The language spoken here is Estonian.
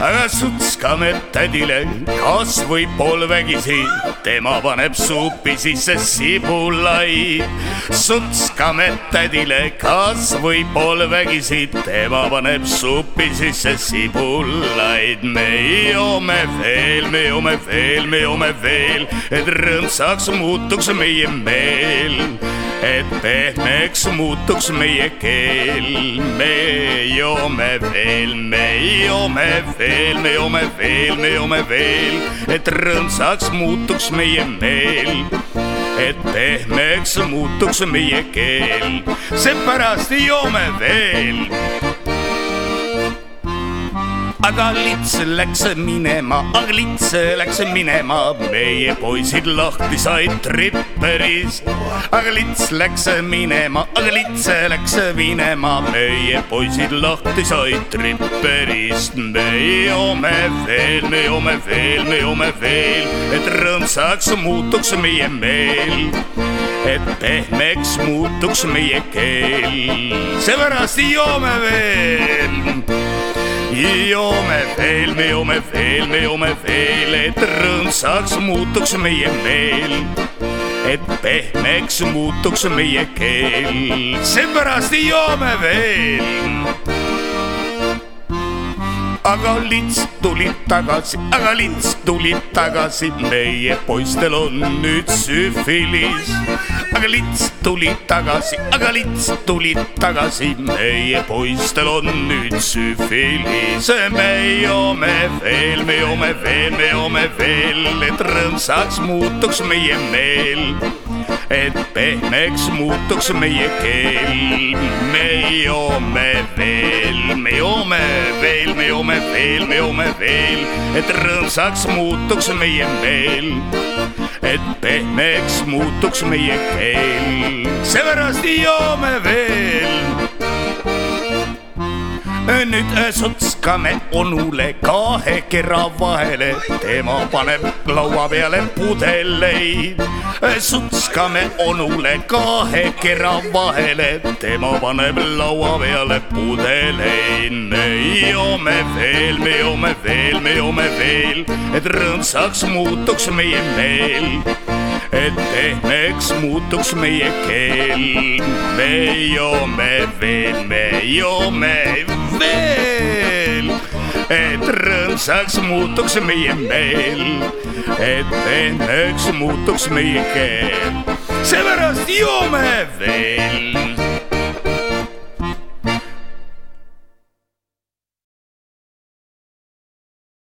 aga sutskame tädile kas või poolvägisi, tema paneb supi sisse sibulaid. sutskame tädile kas või poolvägisi, tema paneb supi sisse sibulaid. me joome veel, me joome veel, me joome veel, et rõõmsaks muutuks meie meel et pehmeks muutuks meie keel. me joome veel, me joome veel, me joome veel, me joome veel, et rõõmsaks muutuks meie meel. Et pehmeks muutuks meie keel, seepärast joome veel aga lits läks minema, aga lits läks minema, meie poisid lahti said tripperist. aga lits läks minema, aga lits läks minema, meie poisid lahti said tripperist. me joome veel, me joome veel, me joome veel, et rõõmsaks muutuks meie meel. Et pehmeks muutuks meie keel, seepärast joome veel. Joome veel, me joome veel, me joome veel, et rõõmsaks muutuks meie meel. et pehmeks muutuks meie keel, seepärast joome veel aga lits tuli tagasi, aga lits tuli tagasi, meie poistel on nüüd süfilis. aga lits tuli tagasi, aga lits tuli tagasi, meie poistel on nüüd süfilis. me joome veel, me joome veel, me joome veel, et rõõmsaks muutuks meie meel et pehmeks muutuks meie keel. me joome veel, joome veel, me joome veel, me joome veel, et rõõmsaks muutuks meie meel. et pehmeks muutuks meie keel, seepärast joome veel nüüd sutskame onule kahe kera vahele, tema paneb laua peale pudeleid. sutskame onule kahe kera vahele, tema paneb laua peale pudeleid. me joome veel, me joome veel, me joome veel, et rõõmsaks muutuks meie meel et pehmeks muutuks meie keel. me joome veel, me joome veel, et rõõmsaks muutuks meie meel, et pehmeks muutuks meie keel. seepärast joome veel